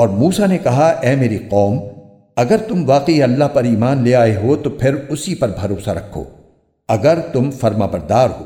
اور موسا نے کہا، اے میری قوم، اگر تم واقعی اللہ پر ایمان لے آئے ہو تو پھر اسی پر بھروسہ رکھو، اگر تم فرما بردار ہو۔